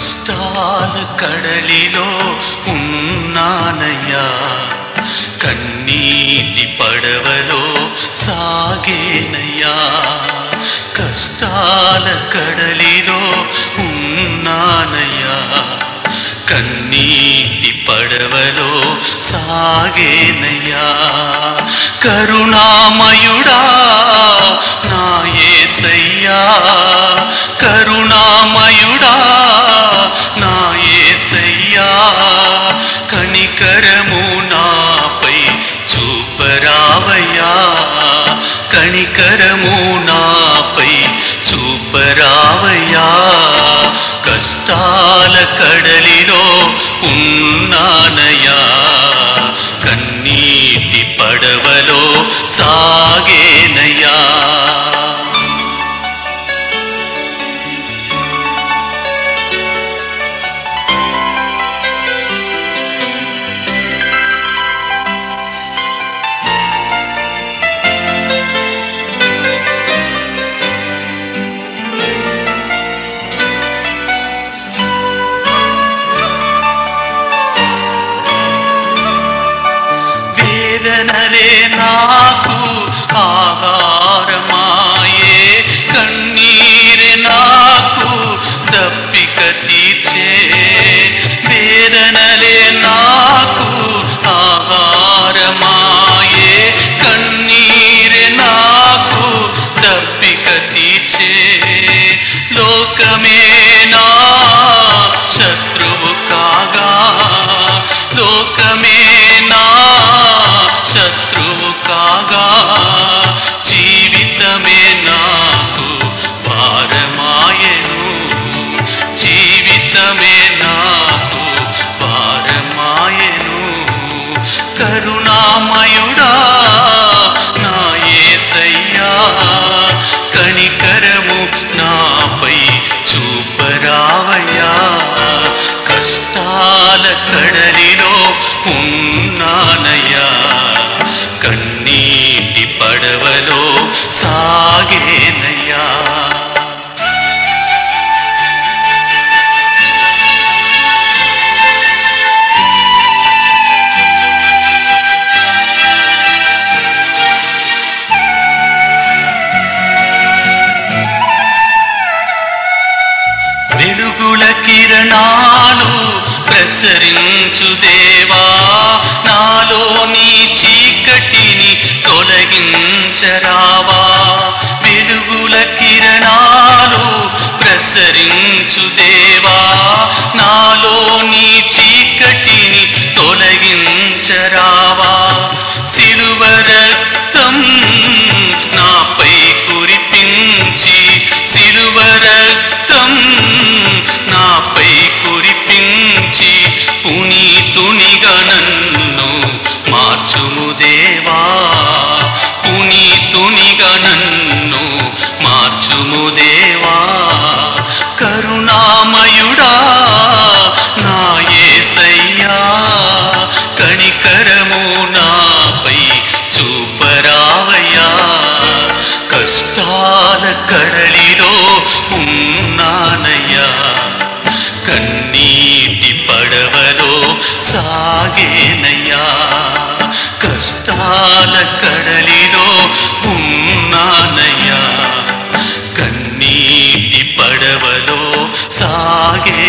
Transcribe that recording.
కష్టాల కడలిలో ఉన్నానయ్యా. కన్నీటి పడవలో సాగేనయ్యా. కష్టాల కడలిలో ఉన్నానయ్యా. కన్నీటి పడవలో సాగేనయ్యా. కరుణామయుడా నాయేసయ్యా కరుణామయుడా యేసయ్యా కనికరము నాపై చూపరావయ్యా. కనికరము నాపై చూపరావయ్యా. కష్టాల కడలిలో ఉన్నానయ్యా. కన్నీటి పడవలో సా ظلم శత్రువు జీవితమే నాకు భారమాయను. జీవితమే నాకు భారమాయను. కరుణామయుడా నా యేసయ్యా కనికరము నాపై చూపరావయ్యా. కష్టాల సాగేనయ్యా వెలుగుల కిరణాలు ప్రసరించుదే. to కడలిలో ఉన్నానయ్యా కన్నీటి పడవలో సాగేనయ్యా కష్టాల కడలిలో ఉన్నానయ్యా కన్నీటి పడవలో సాగే